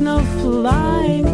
no flying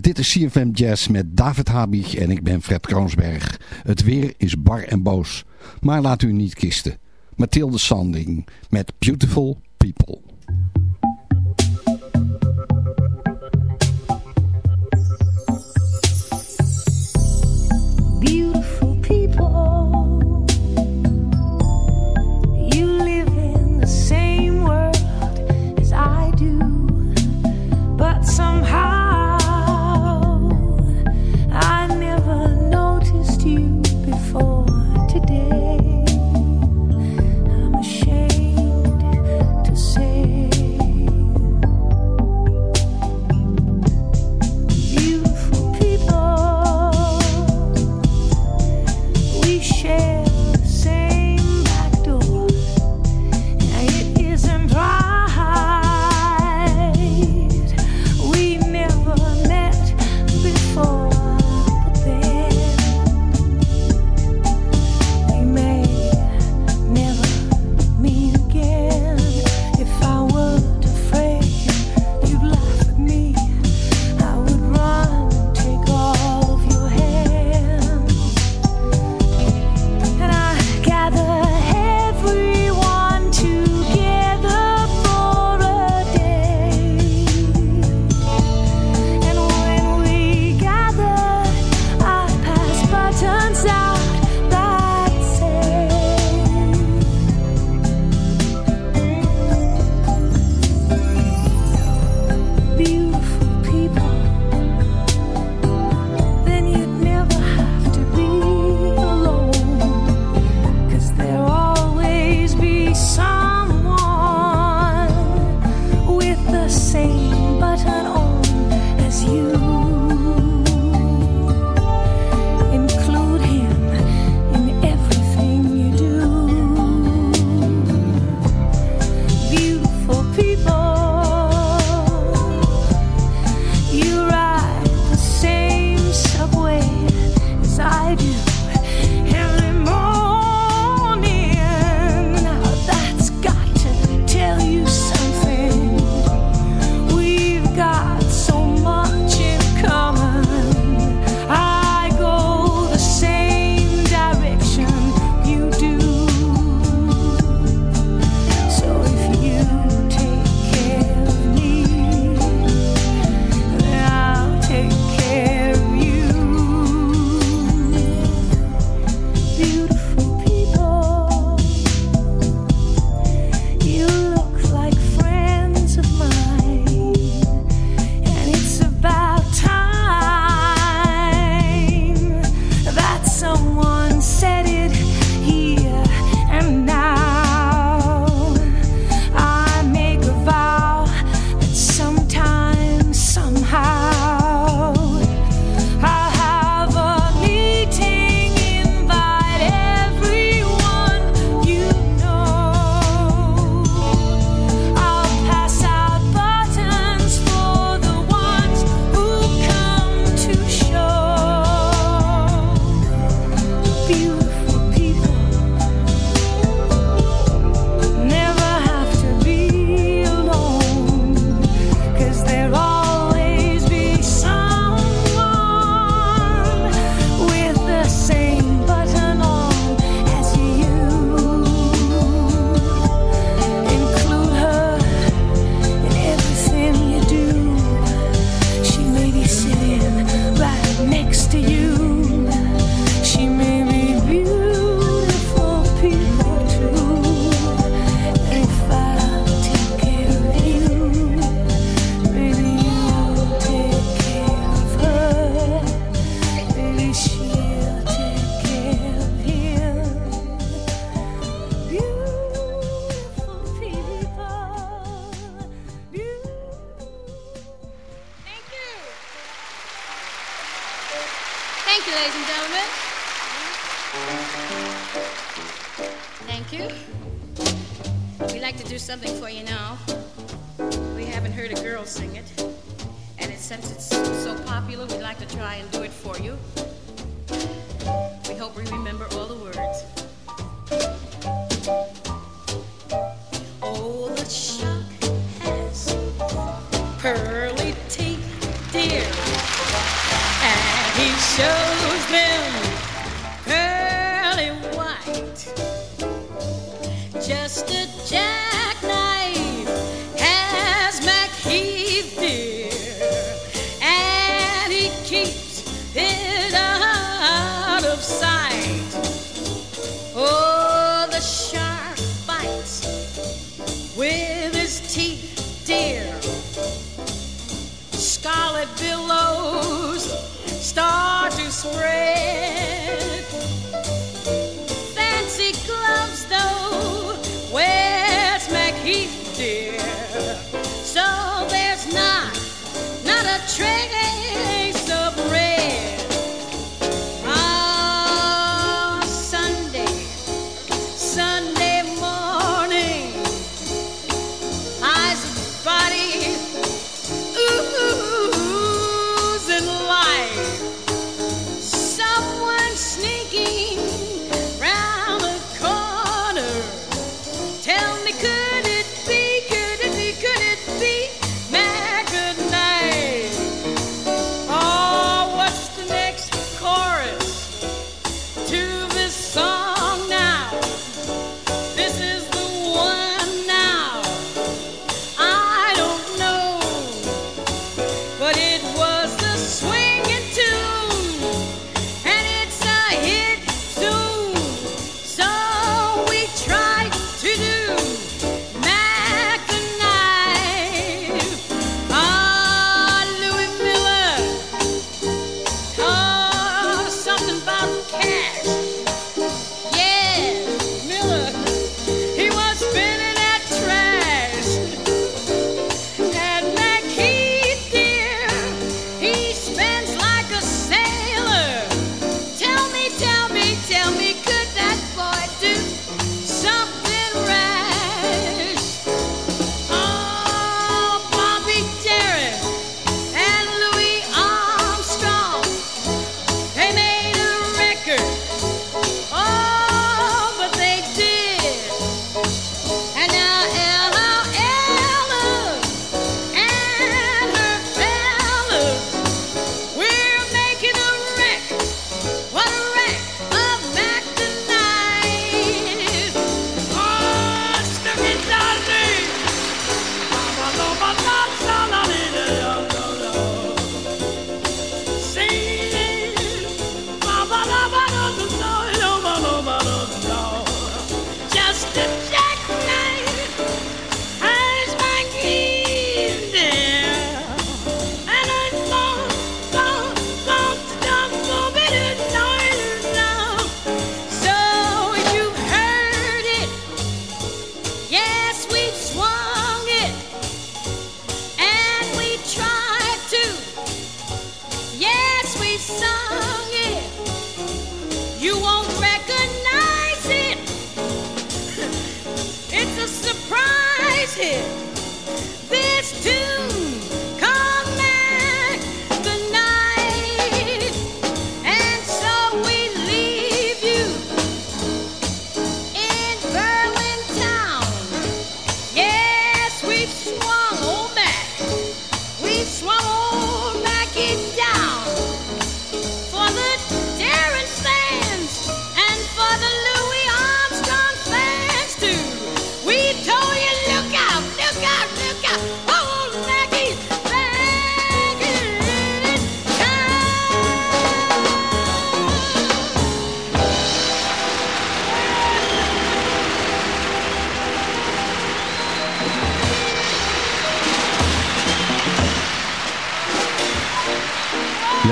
Dit is CFM Jazz met David Habig en ik ben Fred Kroonsberg. Het weer is bar en boos, maar laat u niet kisten. Mathilde Sanding met Beautiful People. Beautiful people You live in the same world as I do But some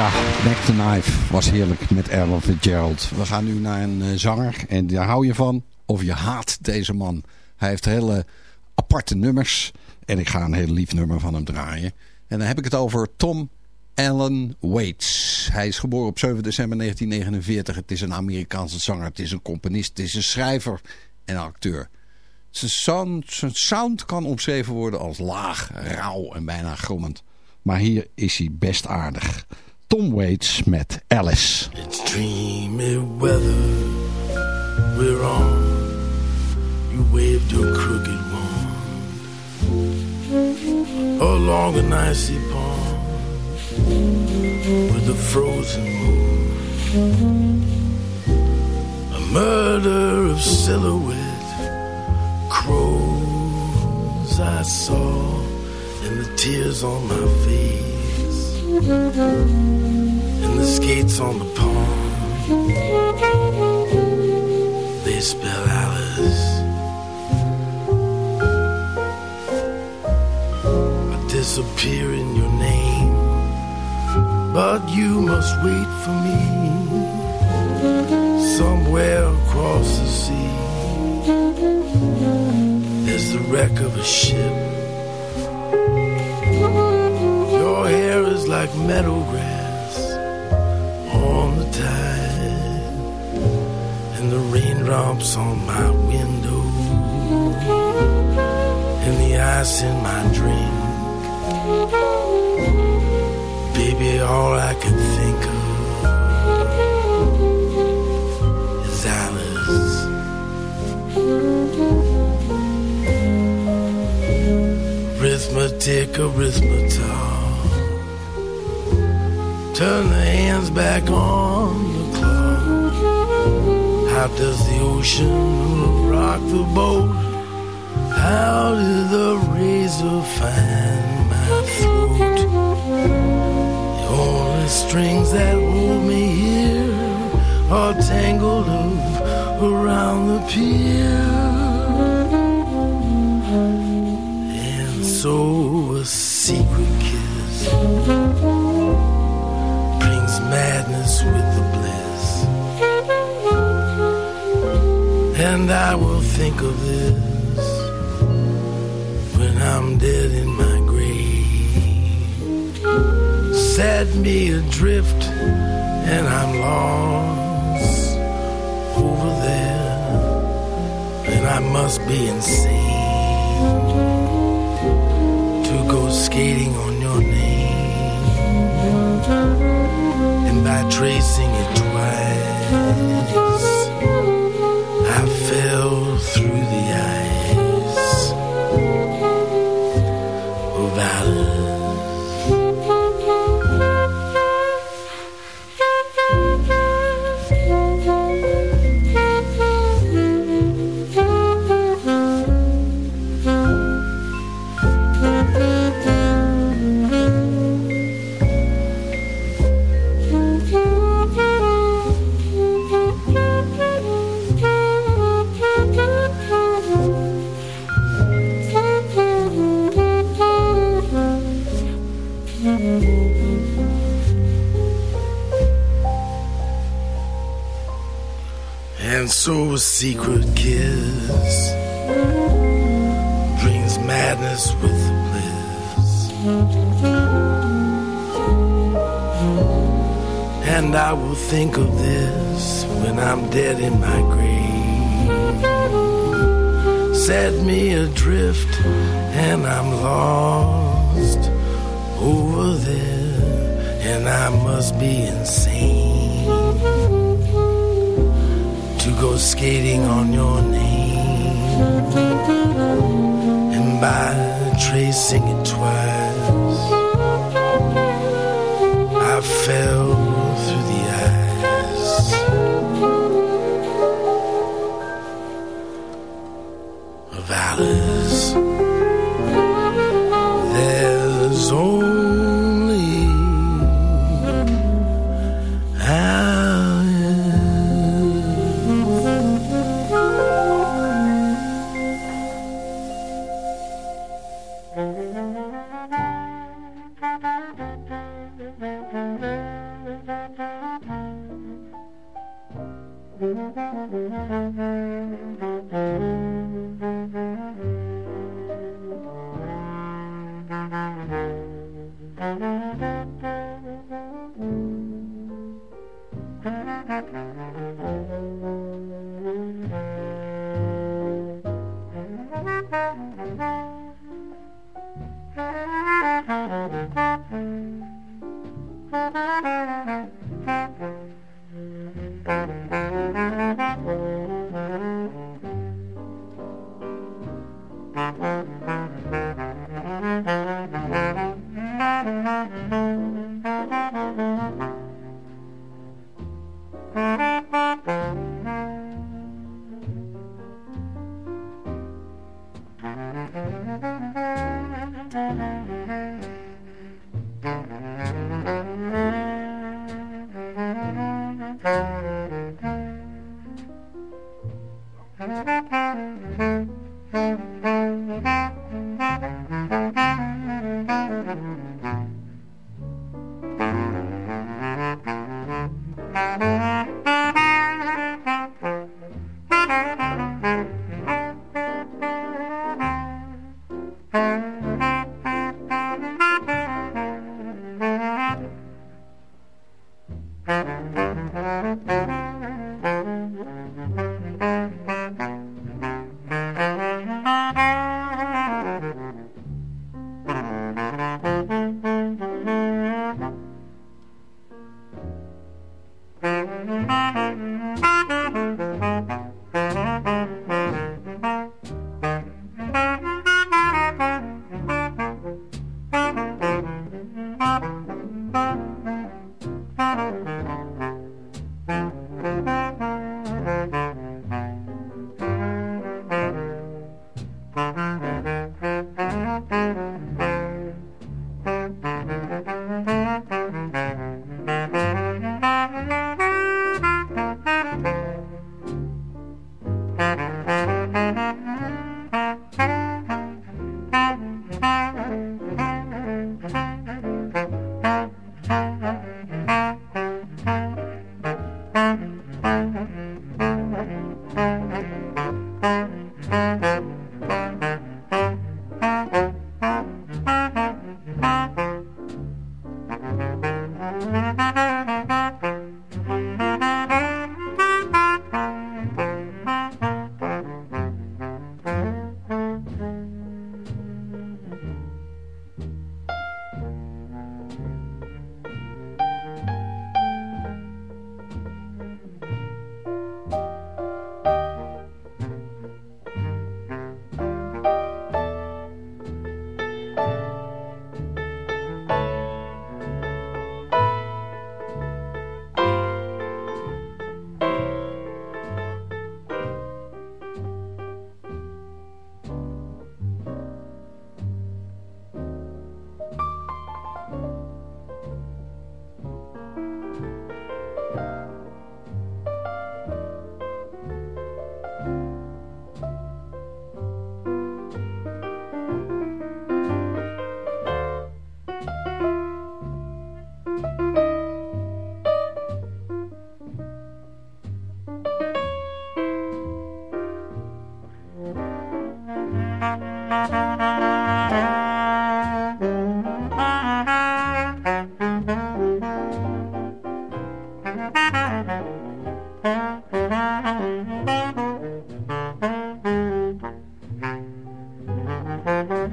Ja, Mac the Knife was heerlijk met Errol Fitzgerald. We gaan nu naar een eh, zanger en daar hou je van of je haat deze man. Hij heeft hele aparte nummers en ik ga een heel lief nummer van hem draaien. En dan heb ik het over Tom Alan Waits. Hij is geboren op 7 december 1949. Het is een Amerikaanse zanger, het is een componist, het is een schrijver en acteur. Zijn sound, zijn sound kan omschreven worden als laag, rauw en bijna grommend. Maar hier is hij best aardig. Tom Waits met Alice. It's dreamy weather we're on. You waved your crooked wand along an icy pond with a frozen moon. A murder of silhouette crows I saw and the tears on my face the skates on the pond. They spell Alice. I disappear in your name but you must wait for me somewhere across the sea. There's the wreck of a ship. Your hair is like meadow grass on the tide, and the raindrops on my window, and the ice in my drink. Baby, all I can think of is Alice. Arithmetic, arithmetic. Turn the hands back on the clock. How does the ocean rock the boat? How did the razor find my throat? The only strings that hold me here are tangled up around the pier. And so a secret kiss madness with the bliss. And I will think of this when I'm dead in my grave. Set me adrift, and I'm lost over there. And I must be insane to go skating on and by tracing it secret kiss brings madness with bliss. And I will think of this when I'm dead in my grave. Set me adrift, and I'm lost over there, and I must be insane go skating on your name. And by tracing it twice. I fell through the ice. Of Alice Bye.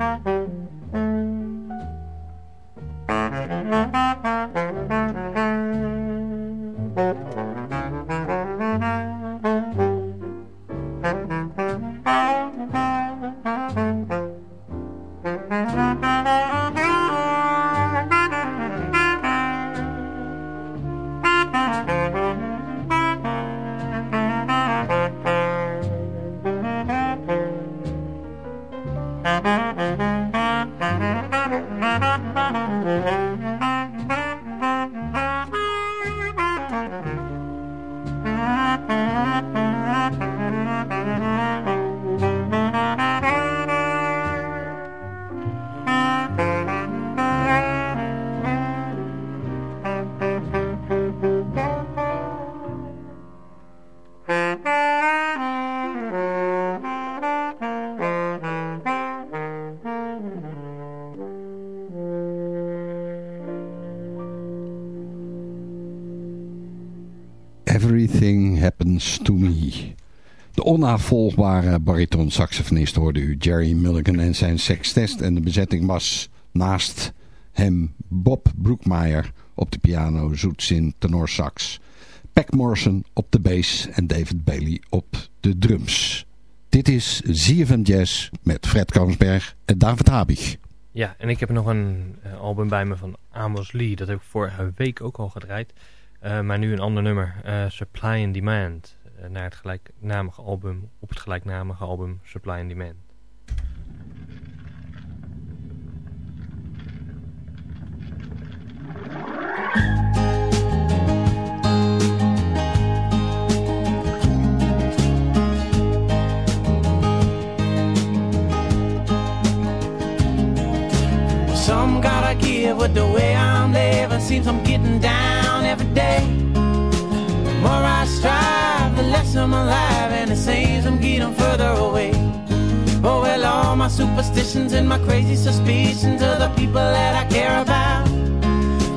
Mm-hmm. De onnavolgbare bariton-saxofonist hoorde u Jerry Mulligan en zijn sextest en de bezetting was naast hem Bob Brookmeyer op de piano, Zoetsin sax, Pack Morrison op de bass en David Bailey op de drums. Dit is ZFM Jazz met Fred Koonsberg en David Habig. Ja, en ik heb nog een uh, album bij me van Amos Lee. Dat heb ik vorige week ook al gedraaid. Uh, maar nu een ander nummer, uh, Supply and Demand. Naar het gelijknamige album, op het gelijknamige album Supply and Demand. Some gotta give with the way I'm living. Seems I'm getting down I'm alive, and it seems I'm getting further away. Oh well, all my superstitions and my crazy suspicions of the people that I care about.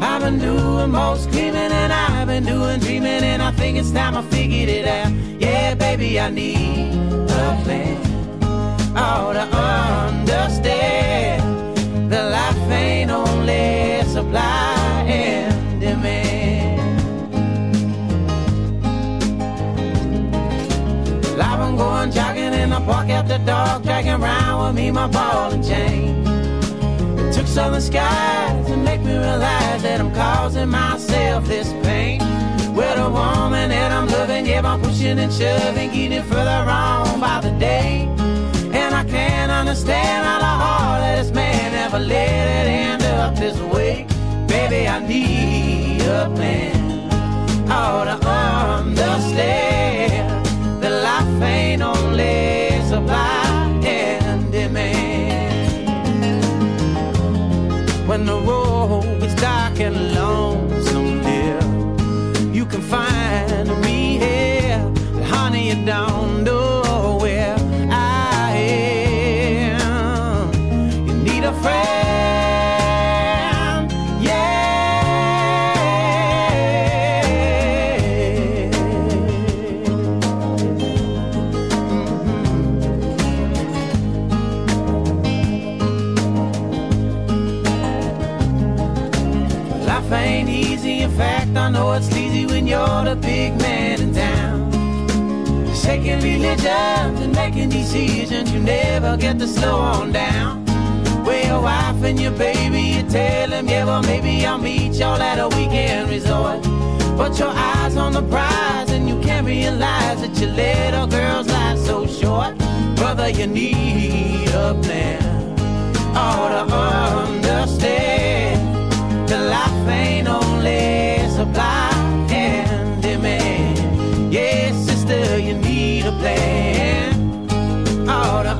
I've been doing most screaming and I've been doing dreaming, and I think it's time I figured it out. Yeah, baby, I need a plan. Oh, to understand the life ain't only supply jogging in the dark, dragging around with me my ball and chain. It took southern skies to make me realize that I'm causing myself this pain. With a woman that I'm loving, yeah, I'm pushing and shoving, getting further on by the day. And I can't understand how the heart of this man ever let it end up this way. Baby, I need a man. Oh, to understand that life ain't only me here. But honey, you don't fact, I know it's easy when you're the big man in town. Shaking religions and making decisions, you never get to slow on down. Where your wife and your baby, you tell them, yeah, well, maybe I'll meet y'all at a weekend resort. But your eyes on the prize, and you can't realize that your little girl's life so short. Brother, you need a plan. Oh, to understand the life ain't only supply and demand. Yes, sister, you need a plan. Oh, to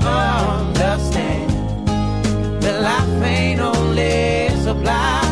understand the life ain't only supply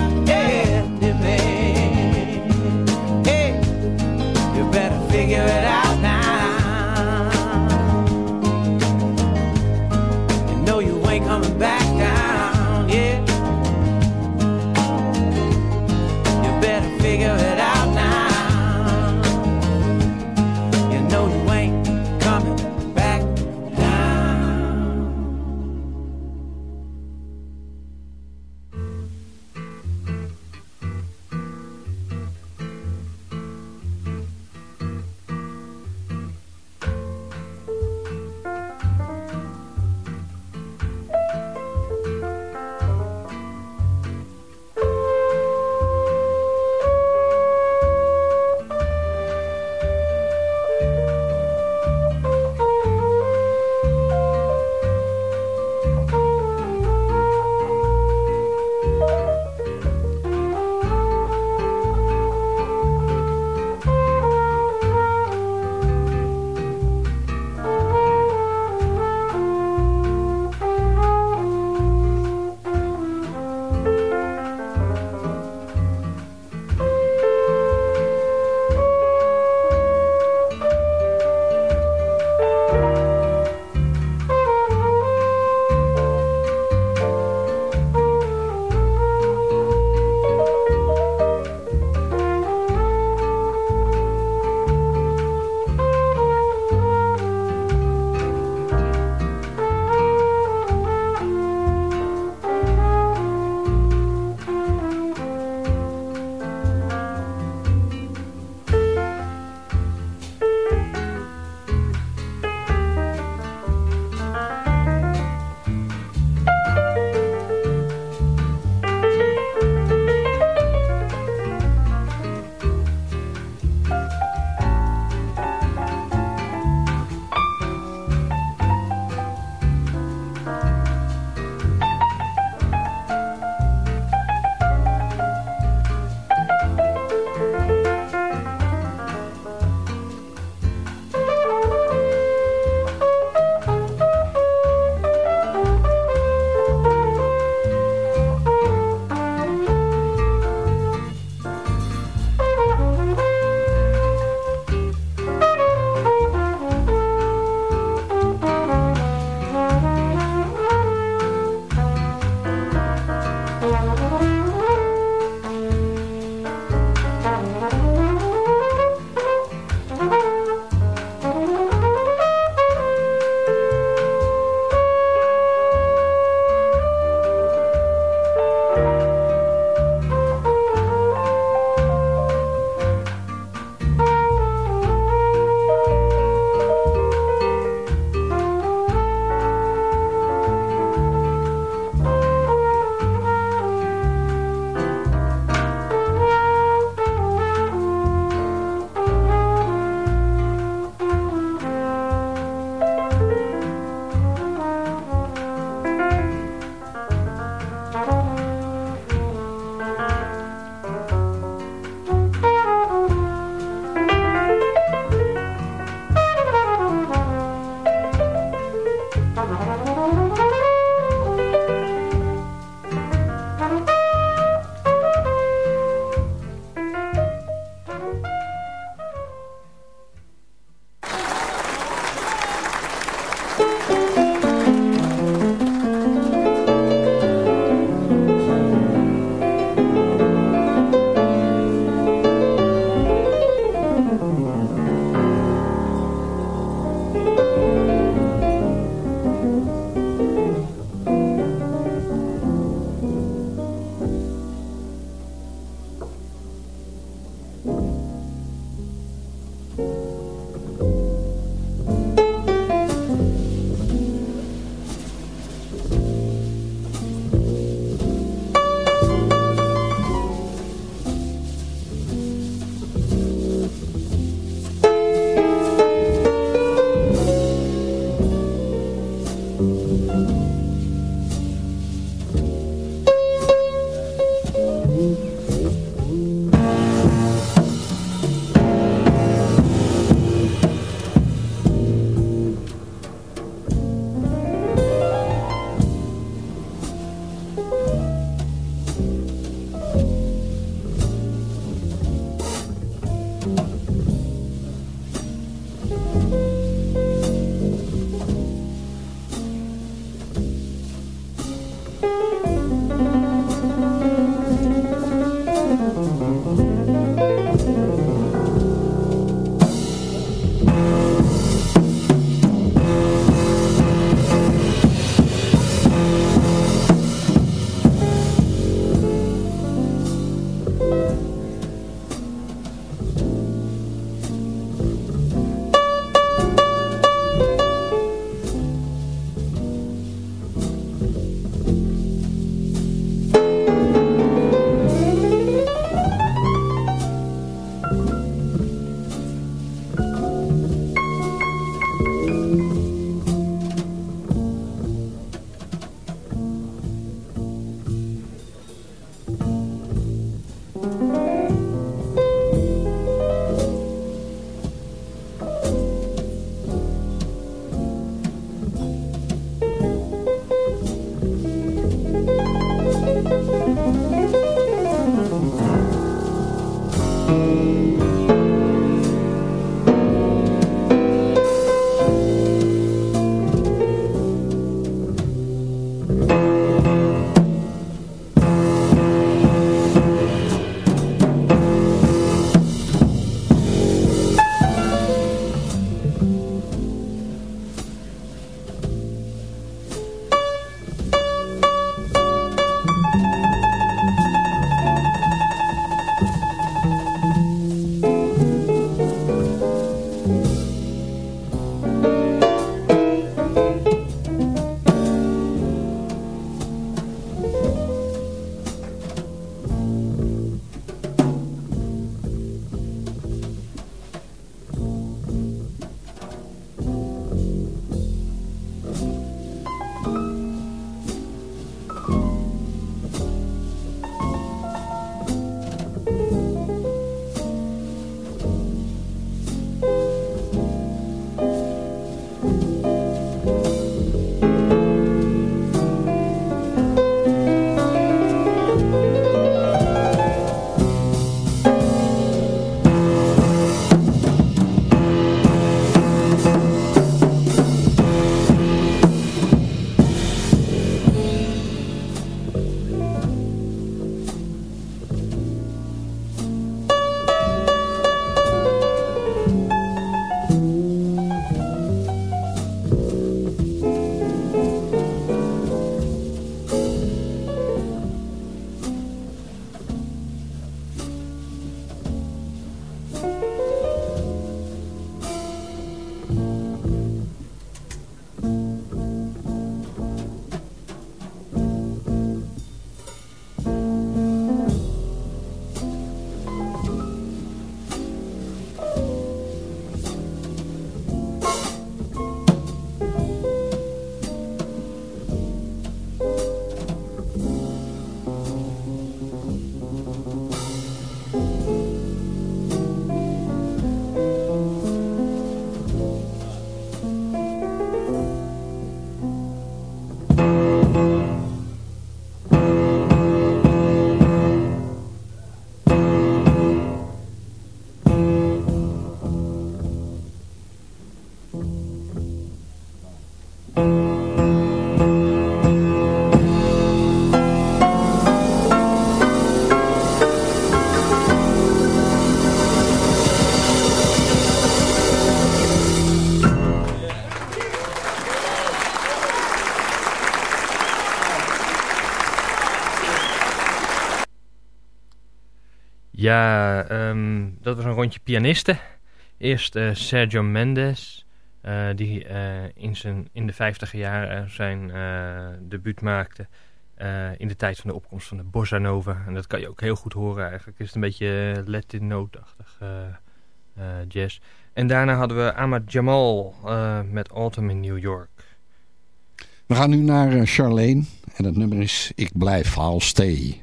Ja, ehm, dat was een rondje pianisten Eerst uh, Sergio Mendes, uh, die uh, in, zijn, in de vijftiger jaren zijn debuut maakte. in de tijd van de opkomst van de bossa nova. En dat kan je ook heel goed horen eigenlijk. Is het een beetje Latin note-achtig jazz. En daarna hadden we Ahmad Jamal met Autumn in New York. We gaan nu naar Charlene. En het nummer is Ik blijf, I'll stay.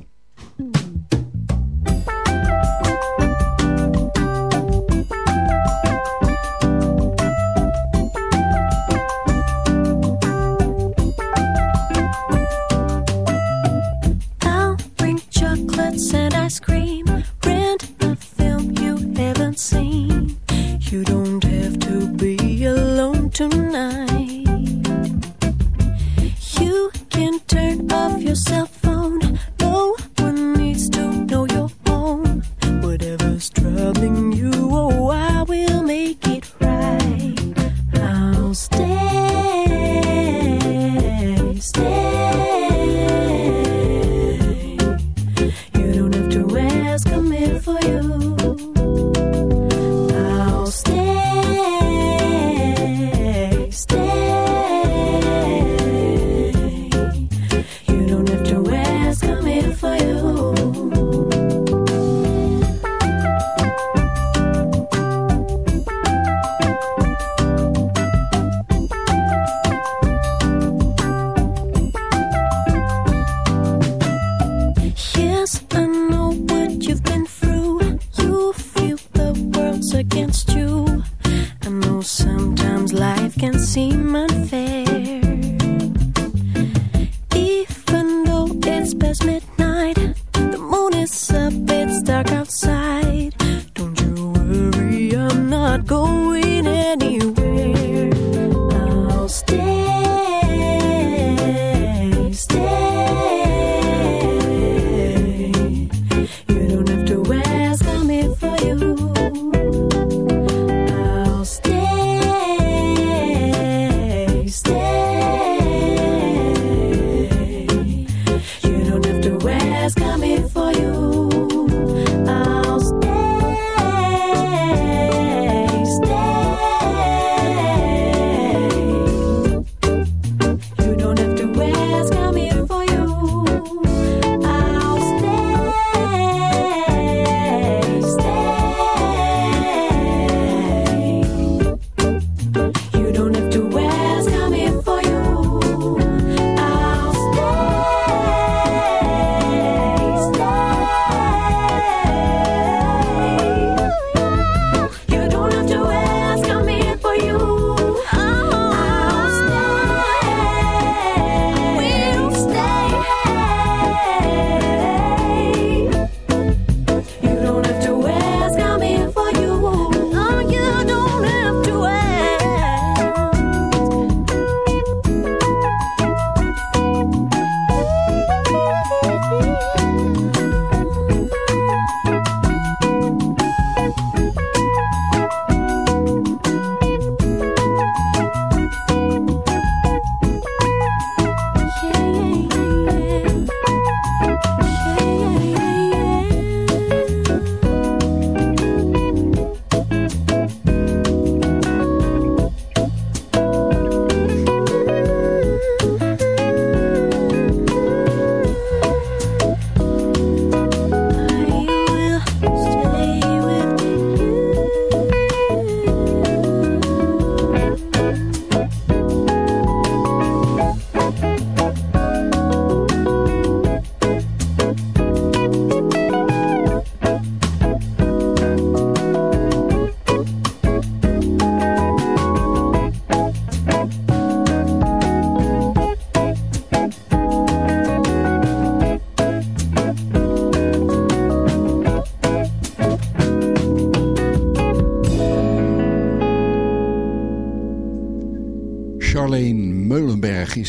ice cream. Rent a film you haven't seen. You don't have to be alone tonight. You can turn off your cell phone.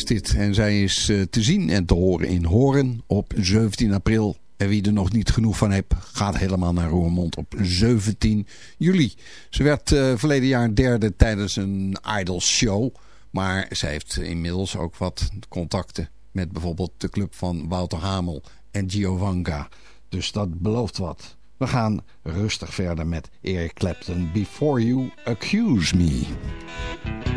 dit. En zij is eh, te zien en te horen in Horen op 17 april. En wie er nog niet genoeg van heeft, gaat helemaal naar Roermond op 17 juli. Ze werd uh, verleden jaar derde tijdens een Idol show. Maar zij heeft inmiddels ook wat contacten met bijvoorbeeld de club van Wouter Hamel en Giovanka. Dus dat belooft wat. We gaan rustig verder met Eric Clapton. Before you accuse me.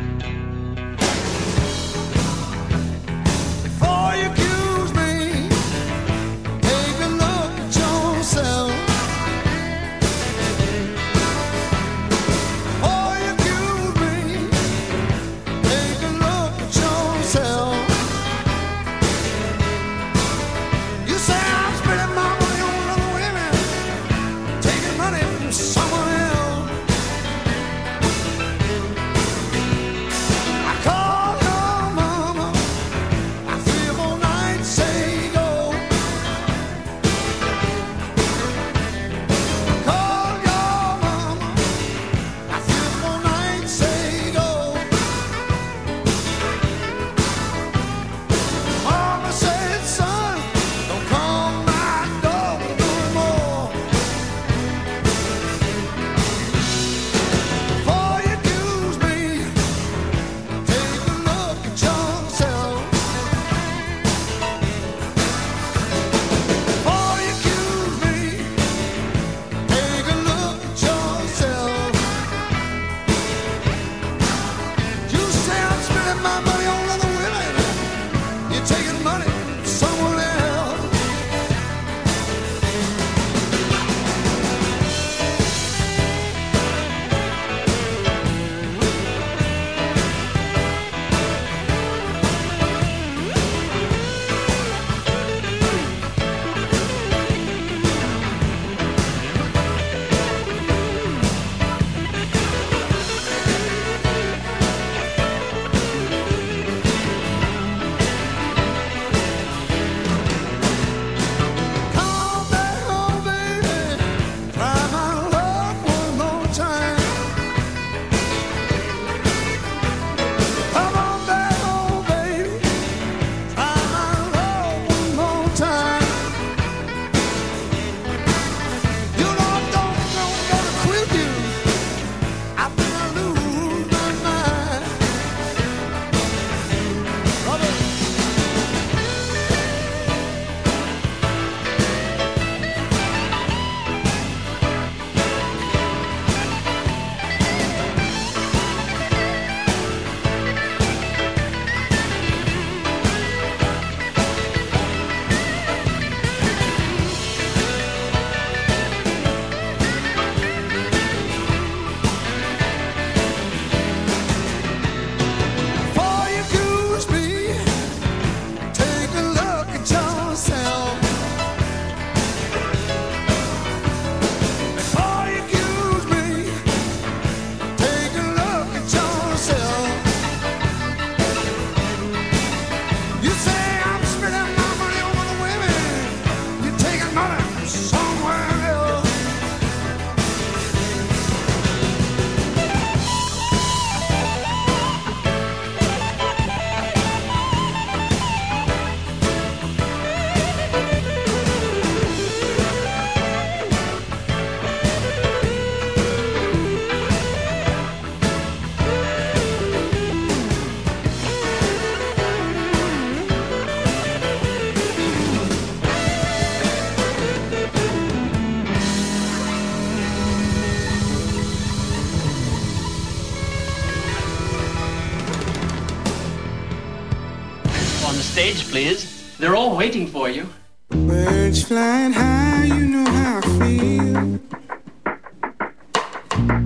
please. They're all waiting for you. Birds flying high, you know how I feel.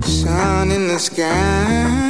Sun in the sky.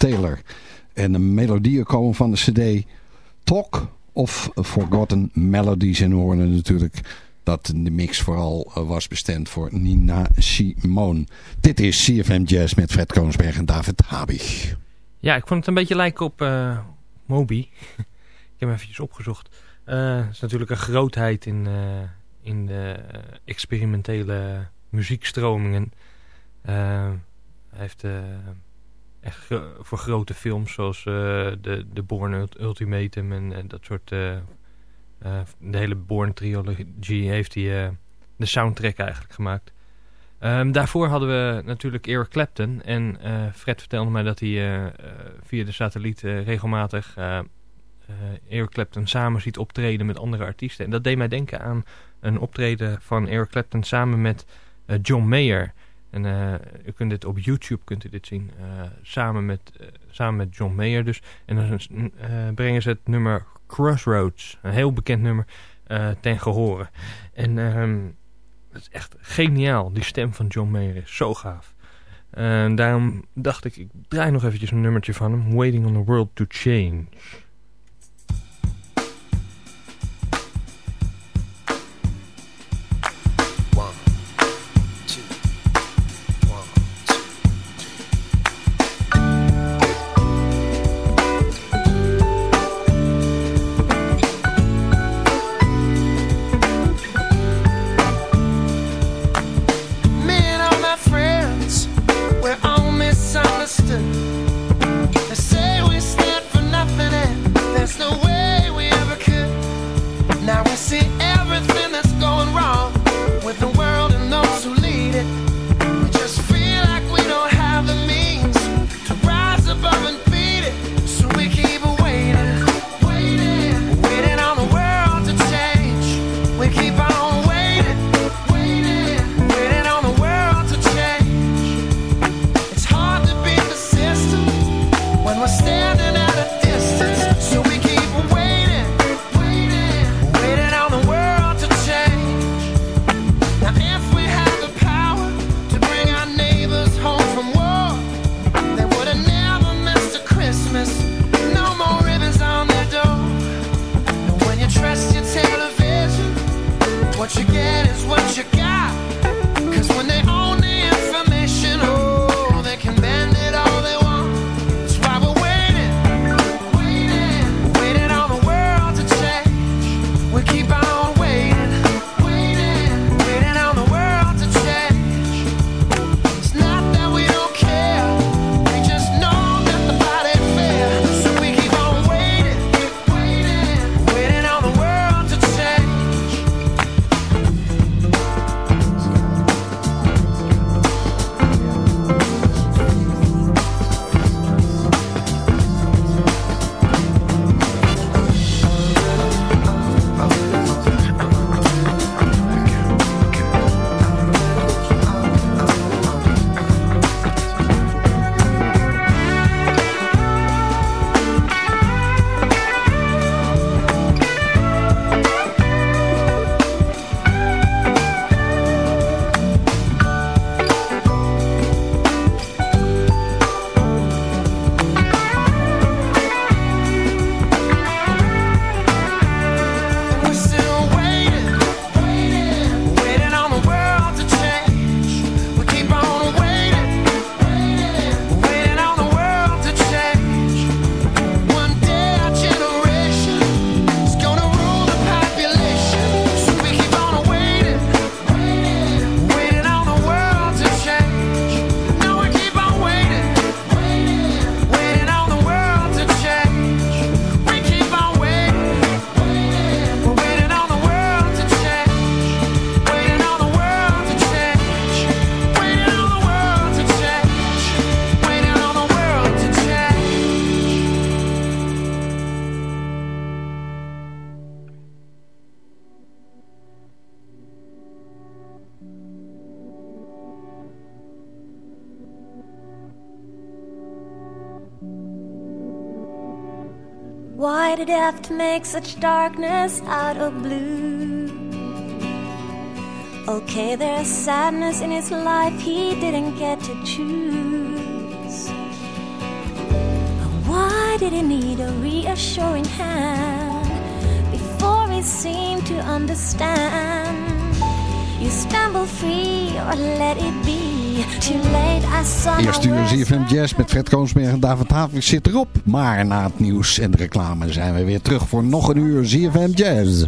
Taylor. En de melodieën komen van de cd Talk of Forgotten Melodies. En we horen natuurlijk dat de mix vooral eh, was bestemd voor Nina Simone. Dit is CFM Jazz met Fred Koonsberg en David Habig. Ja, ik vond het een beetje lijken op eh, Moby. ik heb hem eventjes opgezocht. Eh, Het is natuurlijk een grootheid in, in de experimentele muziekstromingen. Hij heeft echt gro- voor grote films zoals eh, de, de Born Ult- Ultimatum en eh, dat soort... eh, eh, de hele Born trilogie heeft hij eh, de soundtrack eigenlijk gemaakt. Ehm, daarvoor hadden we natuurlijk Eric Clapton. En eh, Fred vertelde mij dat hij eh, eh, via de satelliet eh, regelmatig eh, eh, Eric Clapton samen ziet optreden met andere artiesten. En dat deed mij denken aan een optreden van Eric Clapton samen met eh, John Mayer. En eh, u kunt dit op YouTube kunt u dit zien. eh, samen, met, eh, samen met John Mayer dus. En dan brengen ze het nummer Crossroads. Een heel bekend nummer ten gehore. En ehm, dat is echt geniaal. Die stem van John Mayer is zo gaaf. Daarom dacht ik, ik draai nog eventjes een nummertje van hem. Waiting on the World to Change. Why did to make such darkness out of blue? Okay, there's sadness in his life he didn't get to choose. But why did he need a reassuring hand before he seemed to understand? You stumble free or let it be. Eerst uur ZFM Jazz met Fred Koonsberg en David Havik zit erop. Maar na het nieuws en de reclame zijn we weer terug voor nog een uur ZFM Jazz.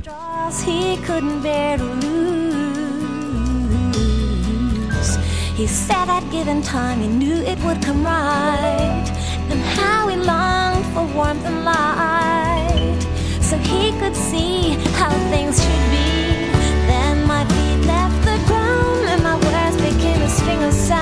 he said that given time he knew it would come right. And how he longed for warmth and light. So he could see how things should be. sing a sound.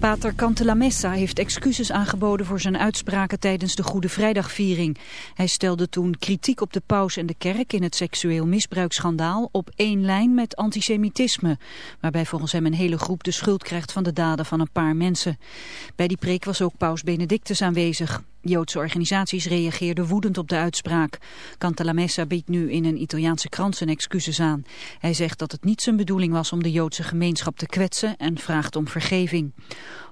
Pater Cantalamessa heeft excuses aangeboden voor zijn uitspraken tijdens de Goede Vrijdagviering. Hij stelde toen kritiek op de paus en de kerk in het seksueel misbruiksschandaal op één lijn met antisemitisme. Waarbij volgens hem een hele groep de schuld krijgt van de daden van een paar mensen. Bij die preek was ook paus Benedictus aanwezig. Joodse organisaties reageerden woedend op de uitspraak. Cantalamessa biedt nu in een Italiaanse krant zijn excuses aan. Hij zegt dat het niet zijn bedoeling was om de Joodse gemeenschap te kwetsen en vraagt om vergeving.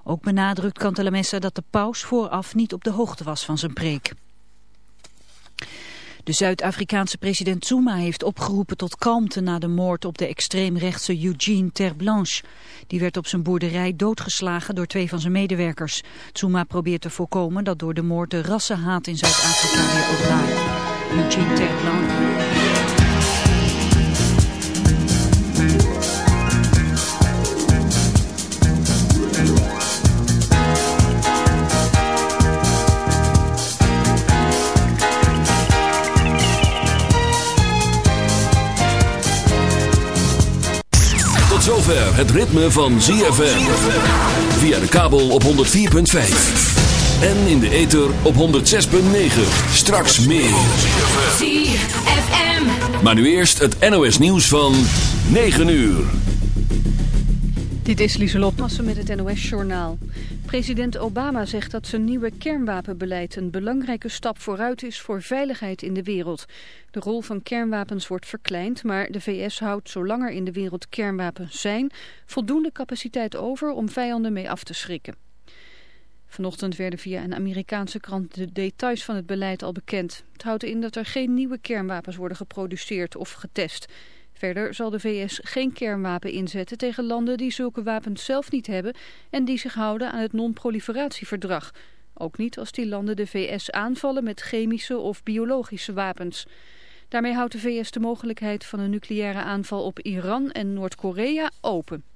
Ook benadrukt Cantalamessa dat de paus vooraf niet op de hoogte was van zijn preek. De Zuid-Afrikaanse president Zuma heeft opgeroepen tot kalmte na de moord op de extreemrechtse Eugene Terblanche. Die werd op zijn boerderij doodgeslagen door twee van zijn medewerkers. Zuma probeert te voorkomen dat door de moord de rassenhaat in Zuid-Afrika weer oplaait. Eugene Terblanche... zover het ritme van ZFM. Via de kabel op 104.5. En in de ether op 106.9. Straks meer. ZFM. Maar nu eerst het NOS nieuws van 9 uur. Dit is Lieselot Massen met het NOS-journaal. President Obama zegt dat zijn nieuwe kernwapenbeleid een belangrijke stap vooruit is voor veiligheid in de wereld. De rol van kernwapens wordt verkleind, maar de VS houdt zolang er in de wereld kernwapens zijn voldoende capaciteit over om vijanden mee af te schrikken. Vanochtend werden via een Amerikaanse krant de details van het beleid al bekend. Het houdt in dat er geen nieuwe kernwapens worden geproduceerd of getest. Verder zal de VS geen kernwapen inzetten tegen landen die zulke wapens zelf niet hebben en die zich houden aan het non-proliferatieverdrag. Ook niet als die landen de VS aanvallen met chemische of biologische wapens. Daarmee houdt de VS de mogelijkheid van een nucleaire aanval op Iran en Noord-Korea open.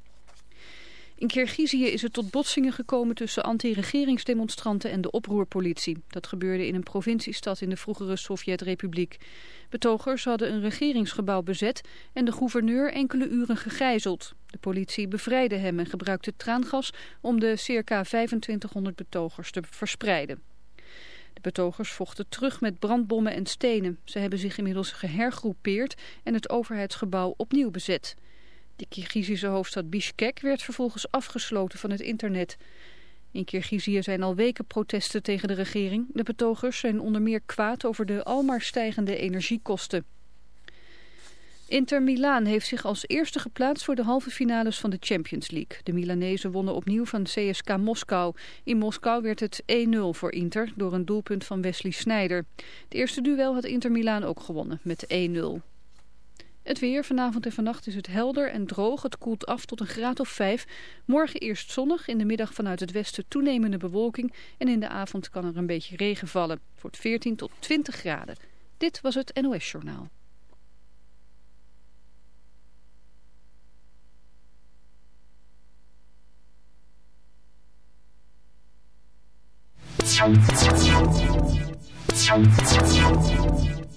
In Kirgizië is het tot botsingen gekomen tussen anti-regeringsdemonstranten en de oproerpolitie. Dat gebeurde in een provinciestad in de vroegere Sovjet-republiek. Betogers hadden een regeringsgebouw bezet en de gouverneur enkele uren gegijzeld. De politie bevrijdde hem en gebruikte traangas om de circa 2500 betogers te verspreiden. De betogers vochten terug met brandbommen en stenen. Ze hebben zich inmiddels gehergroepeerd en het overheidsgebouw opnieuw bezet. De Kirgizische hoofdstad Bishkek werd vervolgens afgesloten van het internet. In Kirgizië zijn al weken protesten tegen de regering. De betogers zijn onder meer kwaad over de almaar stijgende energiekosten. Inter Milaan heeft zich als eerste geplaatst voor de halve finales van de Champions League. De Milanezen wonnen opnieuw van CSK Moskou. In Moskou werd het 1-0 voor Inter door een doelpunt van Wesley Sneijder. Het eerste duel had Inter Milaan ook gewonnen met 1-0. Het weer, vanavond en vannacht is het helder en droog. Het koelt af tot een graad of 5. Morgen eerst zonnig, in de middag vanuit het westen toenemende bewolking. En in de avond kan er een beetje regen vallen. Het wordt 14 tot 20 graden. Dit was het NOS Journaal.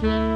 Bye.